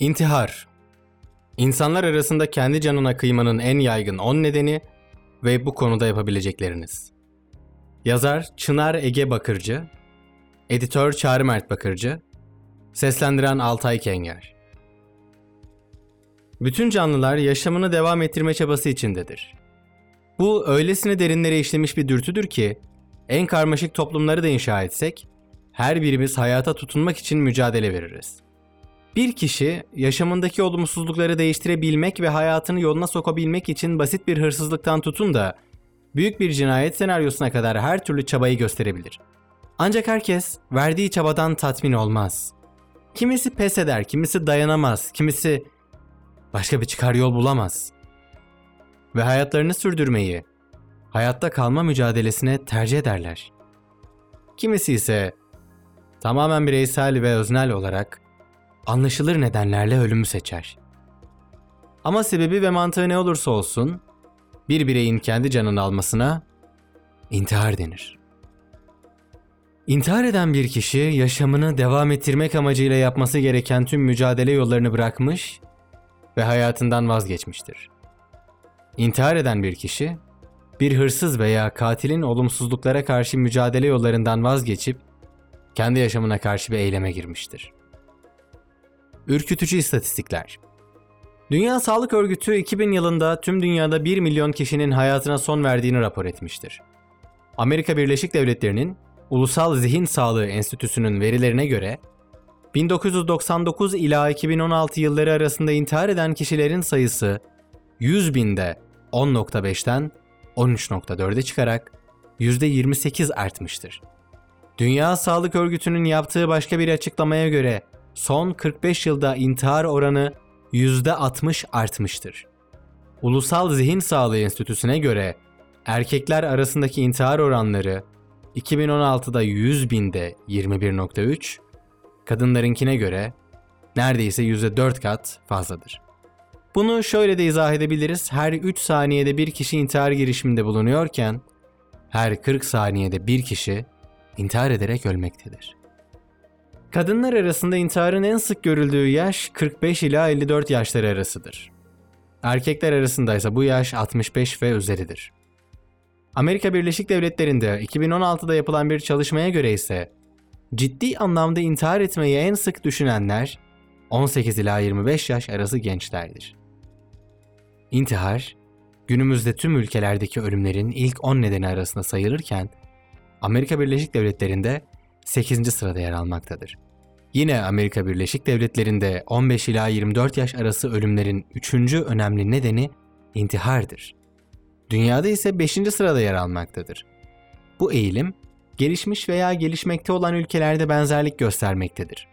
İntihar. İnsanlar arasında kendi canına kıymanın en yaygın 10 nedeni ve bu konuda yapabilecekleriniz. Yazar Çınar Ege Bakırcı, editör Çağrı Mert Bakırcı, seslendiren Altay Kenger. Bütün canlılar yaşamını devam ettirme çabası içindedir. Bu öylesine derinlere işlemiş bir dürtüdür ki, en karmaşık toplumları da inşa etsek, her birimiz hayata tutunmak için mücadele veririz. Bir kişi yaşamındaki olumsuzlukları değiştirebilmek ve hayatını yoluna sokabilmek için basit bir hırsızlıktan tutun da büyük bir cinayet senaryosuna kadar her türlü çabayı gösterebilir. Ancak herkes verdiği çabadan tatmin olmaz. Kimisi pes eder, kimisi dayanamaz, kimisi başka bir çıkar yol bulamaz. Ve hayatlarını sürdürmeyi, hayatta kalma mücadelesine tercih ederler. Kimisi ise tamamen bireysel ve öznel olarak anlaşılır nedenlerle ölümü seçer. Ama sebebi ve mantığı ne olursa olsun, bir bireyin kendi canını almasına intihar denir. İntihar eden bir kişi yaşamını devam ettirmek amacıyla yapması gereken tüm mücadele yollarını bırakmış ve hayatından vazgeçmiştir. İntihar eden bir kişi, bir hırsız veya katilin olumsuzluklara karşı mücadele yollarından vazgeçip kendi yaşamına karşı bir eyleme girmiştir. Ürkütücü istatistikler. Dünya Sağlık Örgütü 2000 yılında tüm dünyada 1 milyon kişinin hayatına son verdiğini rapor etmiştir. Amerika Birleşik Devletleri'nin Ulusal Zihin Sağlığı Enstitüsü'nün verilerine göre 1999 ila 2016 yılları arasında intihar eden kişilerin sayısı 100 binde 10.5'ten 13.4'e çıkarak %28 artmıştır. Dünya Sağlık Örgütü'nün yaptığı başka bir açıklamaya göre son 45 yılda intihar oranı %60 artmıştır. Ulusal Zihin Sağlığı Enstitüsü'ne göre erkekler arasındaki intihar oranları 2016'da 100 binde 21.3, kadınlarınkine göre neredeyse %4 kat fazladır. Bunu şöyle de izah edebiliriz. Her 3 saniyede bir kişi intihar girişiminde bulunuyorken her 40 saniyede bir kişi intihar ederek ölmektedir. Kadınlar arasında intiharın en sık görüldüğü yaş 45 ila 54 yaşları arasıdır. Erkekler arasında ise bu yaş 65 ve üzeridir. Amerika Birleşik Devletleri'nde 2016'da yapılan bir çalışmaya göre ise ciddi anlamda intihar etmeyi en sık düşünenler 18 ila 25 yaş arası gençlerdir. İntihar, günümüzde tüm ülkelerdeki ölümlerin ilk 10 nedeni arasında sayılırken Amerika Birleşik Devletleri'nde 8. sırada yer almaktadır. Yine Amerika Birleşik Devletleri'nde 15 ila 24 yaş arası ölümlerin 3. önemli nedeni intihardır. Dünyada ise 5. sırada yer almaktadır. Bu eğilim gelişmiş veya gelişmekte olan ülkelerde benzerlik göstermektedir.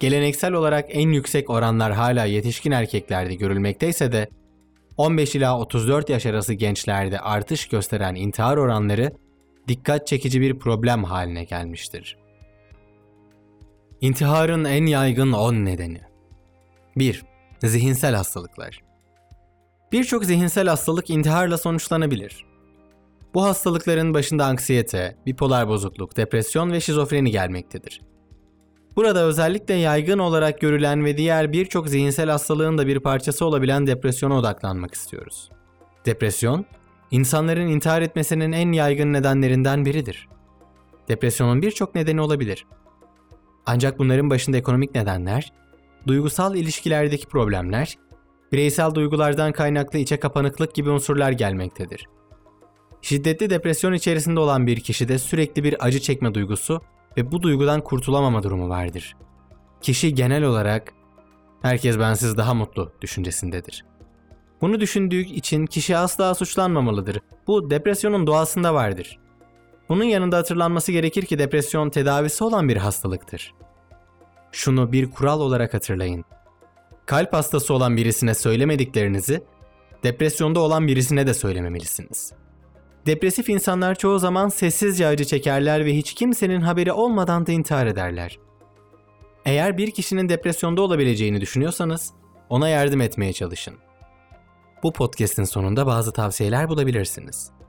Geleneksel olarak en yüksek oranlar hala yetişkin erkeklerde görülmekteyse de 15 ila 34 yaş arası gençlerde artış gösteren intihar oranları dikkat çekici bir problem haline gelmiştir. İntiharın en yaygın 10 nedeni 1. Zihinsel hastalıklar Birçok zihinsel hastalık intiharla sonuçlanabilir. Bu hastalıkların başında anksiyete, bipolar bozukluk, depresyon ve şizofreni gelmektedir. Burada özellikle yaygın olarak görülen ve diğer birçok zihinsel hastalığın da bir parçası olabilen depresyona odaklanmak istiyoruz. Depresyon, insanların intihar etmesinin en yaygın nedenlerinden biridir. Depresyonun birçok nedeni olabilir. Ancak bunların başında ekonomik nedenler, duygusal ilişkilerdeki problemler, bireysel duygulardan kaynaklı içe kapanıklık gibi unsurlar gelmektedir. Şiddetli depresyon içerisinde olan bir kişide sürekli bir acı çekme duygusu ve bu duygudan kurtulamama durumu vardır. Kişi genel olarak herkes bensiz daha mutlu düşüncesindedir. Bunu düşündüğü için kişi asla suçlanmamalıdır. Bu depresyonun doğasında vardır. Bunun yanında hatırlanması gerekir ki depresyon tedavisi olan bir hastalıktır. Şunu bir kural olarak hatırlayın. Kalp hastası olan birisine söylemediklerinizi depresyonda olan birisine de söylememelisiniz. Depresif insanlar çoğu zaman sessizce acı çekerler ve hiç kimsenin haberi olmadan da intihar ederler. Eğer bir kişinin depresyonda olabileceğini düşünüyorsanız ona yardım etmeye çalışın. Bu podcast'in sonunda bazı tavsiyeler bulabilirsiniz.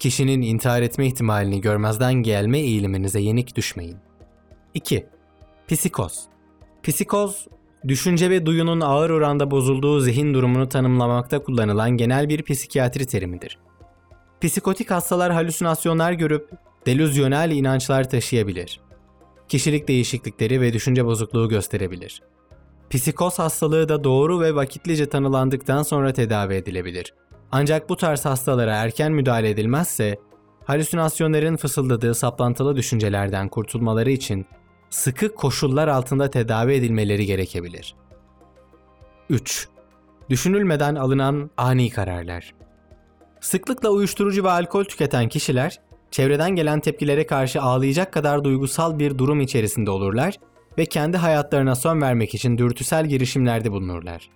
Kişinin intihar etme ihtimalini görmezden gelme eğiliminize yenik düşmeyin. 2. Psikoz. Psikoz düşünce ve duyunun ağır oranda bozulduğu zihin durumunu tanımlamakta kullanılan genel bir psikiyatri terimidir. Psikotik hastalar halüsinasyonlar görüp delüzyonel inançlar taşıyabilir. Kişilik değişiklikleri ve düşünce bozukluğu gösterebilir. Psikoz hastalığı da doğru ve vakitlice tanılandıktan sonra tedavi edilebilir. Ancak bu tarz hastalara erken müdahale edilmezse, halüsinasyonların fısıldadığı saplantılı düşüncelerden kurtulmaları için sıkı koşullar altında tedavi edilmeleri gerekebilir. 3. Düşünülmeden alınan ani kararlar. Sıklıkla uyuşturucu ve alkol tüketen kişiler, çevreden gelen tepkilere karşı ağlayacak kadar duygusal bir durum içerisinde olurlar ve kendi hayatlarına son vermek için dürtüsel girişimlerde bulunurlar.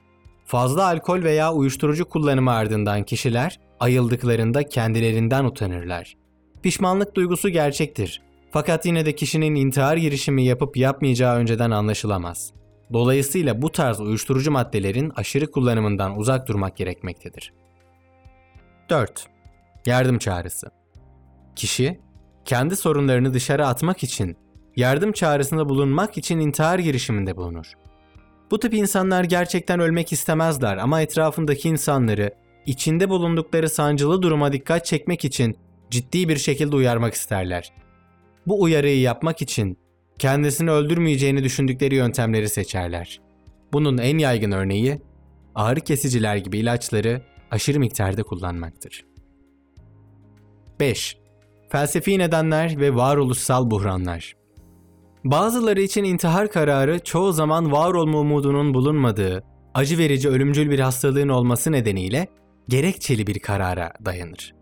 Fazla alkol veya uyuşturucu kullanımı ardından kişiler ayıldıklarında kendilerinden utanırlar. Pişmanlık duygusu gerçektir. Fakat yine de kişinin intihar girişimi yapıp yapmayacağı önceden anlaşılamaz. Dolayısıyla bu tarz uyuşturucu maddelerin aşırı kullanımından uzak durmak gerekmektedir. 4. Yardım çağrısı. Kişi kendi sorunlarını dışarı atmak için, yardım çağrısında bulunmak için intihar girişiminde bulunur. Bu tip insanlar gerçekten ölmek istemezler ama etrafındaki insanları içinde bulundukları sancılı duruma dikkat çekmek için ciddi bir şekilde uyarmak isterler. Bu uyarıyı yapmak için kendisini öldürmeyeceğini düşündükleri yöntemleri seçerler. Bunun en yaygın örneği ağrı kesiciler gibi ilaçları aşırı miktarda kullanmaktır. 5. Felsefi nedenler ve varoluşsal buhranlar. Bazıları için intihar kararı çoğu zaman var olma umudunun bulunmadığı, acı verici ölümcül bir hastalığın olması nedeniyle gerekçeli bir karara dayanır.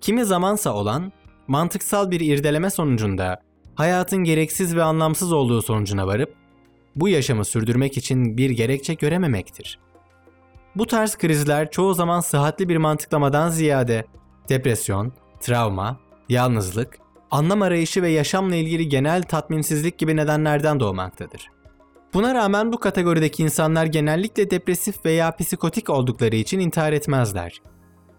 Kimi zamansa olan, mantıksal bir irdeleme sonucunda hayatın gereksiz ve anlamsız olduğu sonucuna varıp, bu yaşamı sürdürmek için bir gerekçe görememektir. Bu tarz krizler çoğu zaman sıhhatli bir mantıklamadan ziyade depresyon, travma, yalnızlık, anlam arayışı ve yaşamla ilgili genel tatminsizlik gibi nedenlerden doğmaktadır. Buna rağmen bu kategorideki insanlar genellikle depresif veya psikotik oldukları için intihar etmezler.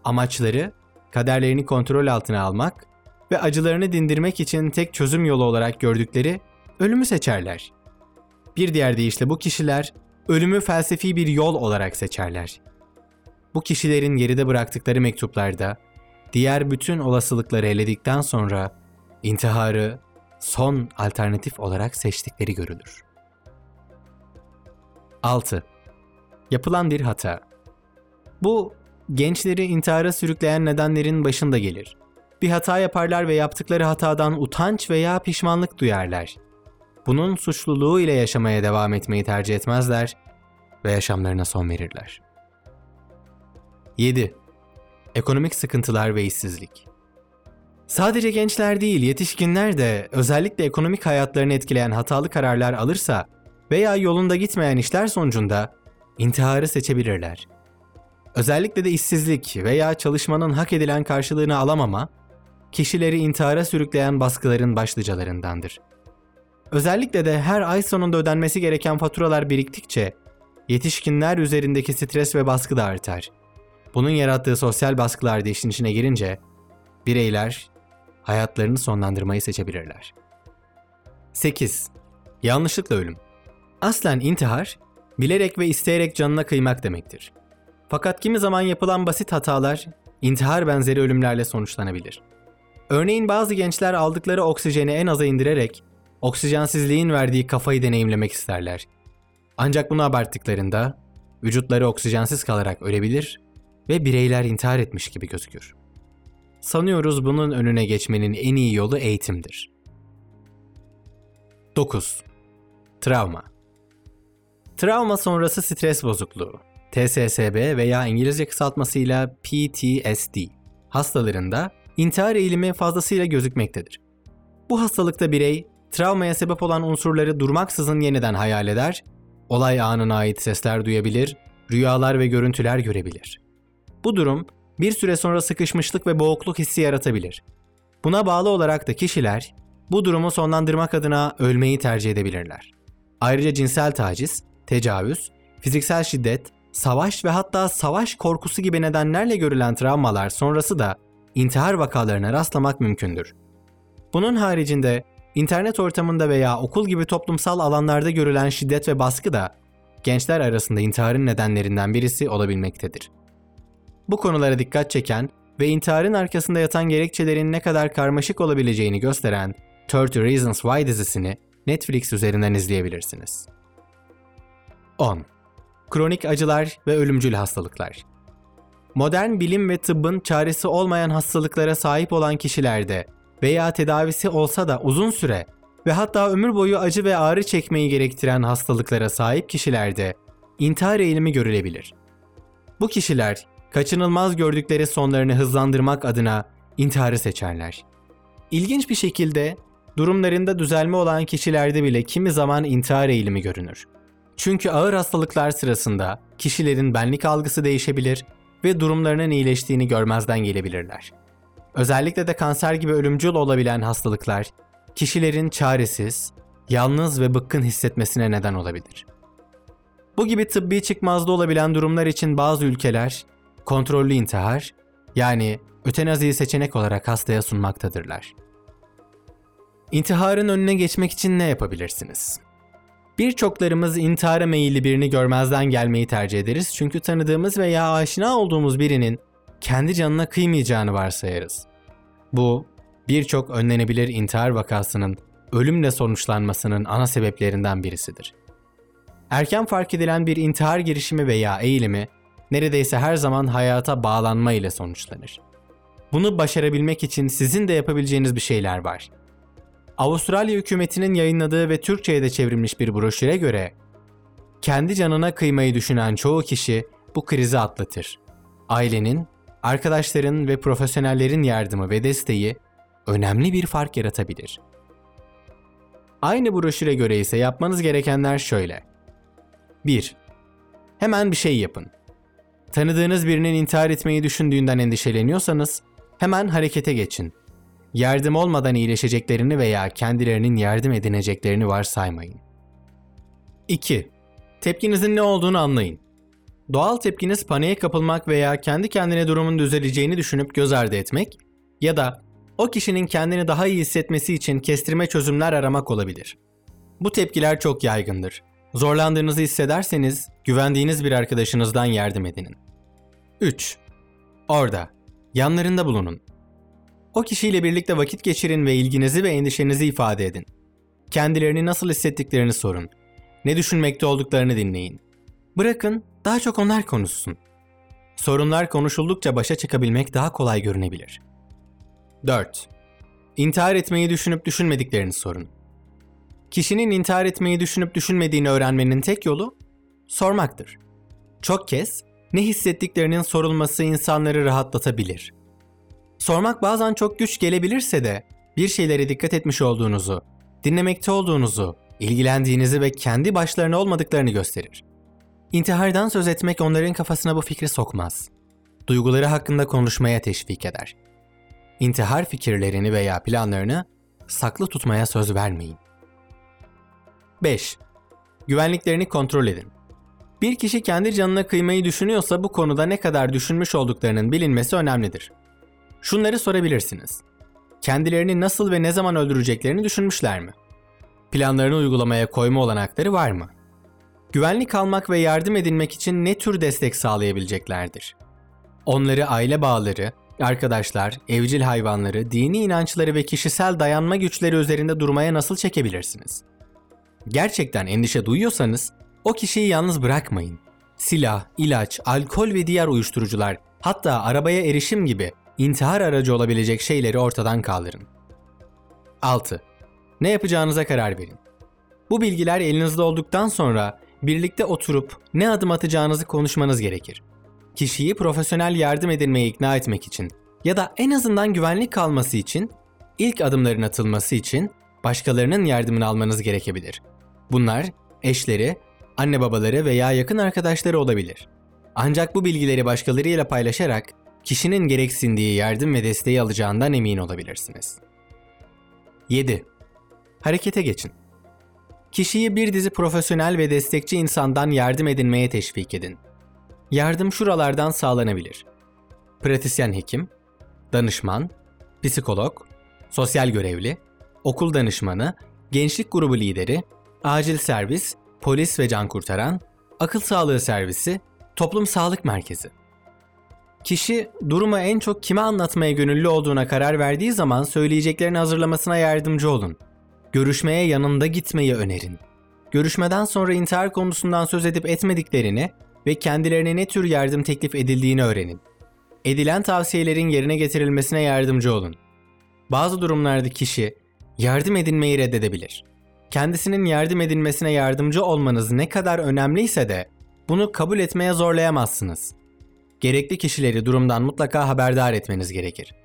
Amaçları, kaderlerini kontrol altına almak ve acılarını dindirmek için tek çözüm yolu olarak gördükleri ölümü seçerler. Bir diğer deyişle bu kişiler ölümü felsefi bir yol olarak seçerler. Bu kişilerin geride bıraktıkları mektuplarda diğer bütün olasılıkları eledikten sonra intiharı son alternatif olarak seçtikleri görülür. 6. Yapılan bir hata. Bu gençleri intihara sürükleyen nedenlerin başında gelir. Bir hata yaparlar ve yaptıkları hatadan utanç veya pişmanlık duyarlar. Bunun suçluluğu ile yaşamaya devam etmeyi tercih etmezler ve yaşamlarına son verirler. 7. Ekonomik sıkıntılar ve işsizlik. Sadece gençler değil, yetişkinler de özellikle ekonomik hayatlarını etkileyen hatalı kararlar alırsa veya yolunda gitmeyen işler sonucunda intiharı seçebilirler. Özellikle de işsizlik veya çalışmanın hak edilen karşılığını alamama, kişileri intihara sürükleyen baskıların başlıcalarındandır. Özellikle de her ay sonunda ödenmesi gereken faturalar biriktikçe yetişkinler üzerindeki stres ve baskı da artar. Bunun yarattığı sosyal baskılar da işin içine girince bireyler hayatlarını sonlandırmayı seçebilirler. 8. Yanlışlıkla ölüm. Aslen intihar, bilerek ve isteyerek canına kıymak demektir. Fakat kimi zaman yapılan basit hatalar intihar benzeri ölümlerle sonuçlanabilir. Örneğin bazı gençler aldıkları oksijeni en aza indirerek oksijensizliğin verdiği kafayı deneyimlemek isterler. Ancak bunu abarttıklarında vücutları oksijensiz kalarak ölebilir ve bireyler intihar etmiş gibi gözükür. Sanıyoruz bunun önüne geçmenin en iyi yolu eğitimdir. 9. Travma Travma sonrası stres bozukluğu, TSSB veya İngilizce kısaltmasıyla PTSD hastalarında intihar eğilimi fazlasıyla gözükmektedir. Bu hastalıkta birey travmaya sebep olan unsurları durmaksızın yeniden hayal eder, olay anına ait sesler duyabilir, rüyalar ve görüntüler görebilir. Bu durum bir süre sonra sıkışmışlık ve boğukluk hissi yaratabilir. Buna bağlı olarak da kişiler bu durumu sonlandırmak adına ölmeyi tercih edebilirler. Ayrıca cinsel taciz, tecavüz, fiziksel şiddet, savaş ve hatta savaş korkusu gibi nedenlerle görülen travmalar sonrası da intihar vakalarına rastlamak mümkündür. Bunun haricinde internet ortamında veya okul gibi toplumsal alanlarda görülen şiddet ve baskı da gençler arasında intiharın nedenlerinden birisi olabilmektedir. Bu konulara dikkat çeken ve intiharın arkasında yatan gerekçelerin ne kadar karmaşık olabileceğini gösteren 30 Reasons Why dizisini Netflix üzerinden izleyebilirsiniz. 10. Kronik acılar ve ölümcül hastalıklar. Modern bilim ve tıbbın çaresi olmayan hastalıklara sahip olan kişilerde veya tedavisi olsa da uzun süre ve hatta ömür boyu acı ve ağrı çekmeyi gerektiren hastalıklara sahip kişilerde intihar eğilimi görülebilir. Bu kişiler kaçınılmaz gördükleri sonlarını hızlandırmak adına intiharı seçerler. İlginç bir şekilde durumlarında düzelme olan kişilerde bile kimi zaman intihar eğilimi görünür. Çünkü ağır hastalıklar sırasında kişilerin benlik algısı değişebilir ve durumlarının iyileştiğini görmezden gelebilirler. Özellikle de kanser gibi ölümcül olabilen hastalıklar kişilerin çaresiz, yalnız ve bıkkın hissetmesine neden olabilir. Bu gibi tıbbi çıkmazda olabilen durumlar için bazı ülkeler kontrollü intihar yani ötenaziyi seçenek olarak hastaya sunmaktadırlar. İntiharın önüne geçmek için ne yapabilirsiniz? Birçoklarımız intihara meyilli birini görmezden gelmeyi tercih ederiz çünkü tanıdığımız veya aşina olduğumuz birinin kendi canına kıymayacağını varsayarız. Bu, birçok önlenebilir intihar vakasının ölümle sonuçlanmasının ana sebeplerinden birisidir. Erken fark edilen bir intihar girişimi veya eğilimi neredeyse her zaman hayata bağlanma ile sonuçlanır. Bunu başarabilmek için sizin de yapabileceğiniz bir şeyler var. Avustralya hükümetinin yayınladığı ve Türkçe'ye de çevrilmiş bir broşüre göre kendi canına kıymayı düşünen çoğu kişi bu krizi atlatır. Ailenin, arkadaşların ve profesyonellerin yardımı ve desteği önemli bir fark yaratabilir. Aynı broşüre göre ise yapmanız gerekenler şöyle. 1. Hemen bir şey yapın. Tanıdığınız birinin intihar etmeyi düşündüğünden endişeleniyorsanız hemen harekete geçin. Yardım olmadan iyileşeceklerini veya kendilerinin yardım edineceklerini varsaymayın. 2. Tepkinizin ne olduğunu anlayın. Doğal tepkiniz paniğe kapılmak veya kendi kendine durumun düzeleceğini düşünüp göz ardı etmek ya da o kişinin kendini daha iyi hissetmesi için kestirme çözümler aramak olabilir. Bu tepkiler çok yaygındır. Zorlandığınızı hissederseniz güvendiğiniz bir arkadaşınızdan yardım edinin. 3. Orada, yanlarında bulunun. O kişiyle birlikte vakit geçirin ve ilginizi ve endişenizi ifade edin. Kendilerini nasıl hissettiklerini sorun. Ne düşünmekte olduklarını dinleyin. Bırakın daha çok onlar konuşsun. Sorunlar konuşuldukça başa çıkabilmek daha kolay görünebilir. 4. İntihar etmeyi düşünüp düşünmediklerini sorun. Kişinin intihar etmeyi düşünüp düşünmediğini öğrenmenin tek yolu sormaktır. Çok kez ne hissettiklerinin sorulması insanları rahatlatabilir. Sormak bazen çok güç gelebilirse de bir şeylere dikkat etmiş olduğunuzu, dinlemekte olduğunuzu, ilgilendiğinizi ve kendi başlarına olmadıklarını gösterir. İntihardan söz etmek onların kafasına bu fikri sokmaz. Duyguları hakkında konuşmaya teşvik eder. İntihar fikirlerini veya planlarını saklı tutmaya söz vermeyin. 5. Güvenliklerini kontrol edin. Bir kişi kendi canına kıymayı düşünüyorsa bu konuda ne kadar düşünmüş olduklarının bilinmesi önemlidir. Şunları sorabilirsiniz. Kendilerini nasıl ve ne zaman öldüreceklerini düşünmüşler mi? Planlarını uygulamaya koyma olanakları var mı? Güvenlik almak ve yardım edinmek için ne tür destek sağlayabileceklerdir? Onları aile bağları, arkadaşlar, evcil hayvanları, dini inançları ve kişisel dayanma güçleri üzerinde durmaya nasıl çekebilirsiniz? Gerçekten endişe duyuyorsanız o kişiyi yalnız bırakmayın. Silah, ilaç, alkol ve diğer uyuşturucular, hatta arabaya erişim gibi intihar aracı olabilecek şeyleri ortadan kaldırın. 6. Ne yapacağınıza karar verin. Bu bilgiler elinizde olduktan sonra birlikte oturup ne adım atacağınızı konuşmanız gerekir. Kişiyi profesyonel yardım edilmeye ikna etmek için ya da en azından güvenlik kalması için ilk adımların atılması için başkalarının yardımını almanız gerekebilir. Bunlar eşleri, anne babaları veya yakın arkadaşları olabilir. Ancak bu bilgileri başkalarıyla paylaşarak kişinin gereksindiği yardım ve desteği alacağından emin olabilirsiniz. 7. Harekete geçin. Kişiyi bir dizi profesyonel ve destekçi insandan yardım edinmeye teşvik edin. Yardım şuralardan sağlanabilir. Pratisyen hekim, danışman, psikolog, sosyal görevli, okul danışmanı, gençlik grubu lideri, acil servis, polis ve can kurtaran, Akıl sağlığı servisi, toplum sağlık merkezi. Kişi durumu en çok kime anlatmaya gönüllü olduğuna karar verdiği zaman söyleyeceklerini hazırlamasına yardımcı olun. Görüşmeye yanında gitmeyi önerin. Görüşmeden sonra intihar konusundan söz edip etmediklerini ve kendilerine ne tür yardım teklif edildiğini öğrenin. Edilen tavsiyelerin yerine getirilmesine yardımcı olun. Bazı durumlarda kişi yardım edilmeyi reddedebilir. Kendisinin yardım edilmesine yardımcı olmanız ne kadar önemliyse de bunu kabul etmeye zorlayamazsınız. Gerekli kişileri durumdan mutlaka haberdar etmeniz gerekir.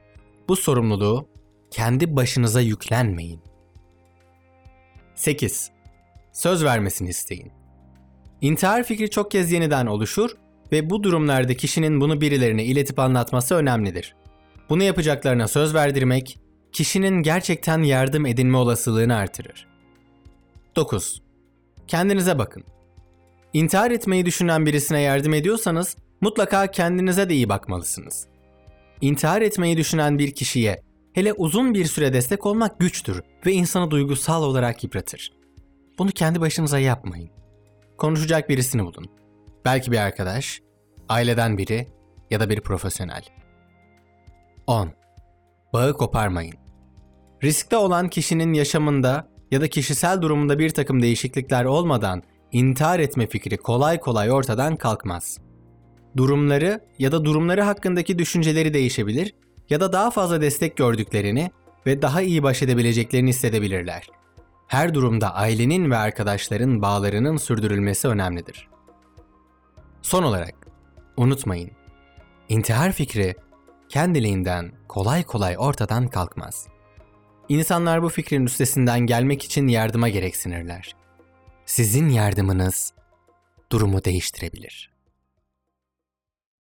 Bu sorumluluğu kendi başınıza yüklenmeyin. 8. Söz vermesini isteyin. İntihar fikri çok kez yeniden oluşur ve bu durumlarda kişinin bunu birilerine iletip anlatması önemlidir. Bunu yapacaklarına söz verdirmek, kişinin gerçekten yardım edilme olasılığını artırır. 9. Kendinize bakın. İntihar etmeyi düşünen birisine yardım ediyorsanız mutlaka kendinize de iyi bakmalısınız. İntihar etmeyi düşünen bir kişiye hele uzun bir süre destek olmak güçtür ve insanı duygusal olarak yıpratır. Bunu kendi başınıza yapmayın. Konuşacak birisini bulun. Belki bir arkadaş, aileden biri ya da bir profesyonel. 10. Bağı koparmayın. Riskte olan kişinin yaşamında ya da kişisel durumunda bir takım değişiklikler olmadan intihar etme fikri kolay kolay ortadan kalkmaz. Durumları ya da durumları hakkındaki düşünceleri değişebilir ya da daha fazla destek gördüklerini ve daha iyi baş edebileceklerini hissedebilirler. Her durumda ailenin ve arkadaşların bağlarının sürdürülmesi önemlidir. Son olarak unutmayın. İntihar fikri kendiliğinden kolay kolay ortadan kalkmaz. İnsanlar bu fikrin üstesinden gelmek için yardıma gereksinirler. Sizin yardımınız durumu değiştirebilir.